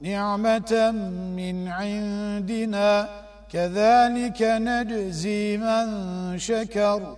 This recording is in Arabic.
نعمة من عندنا. كذلك نجزي من شكر.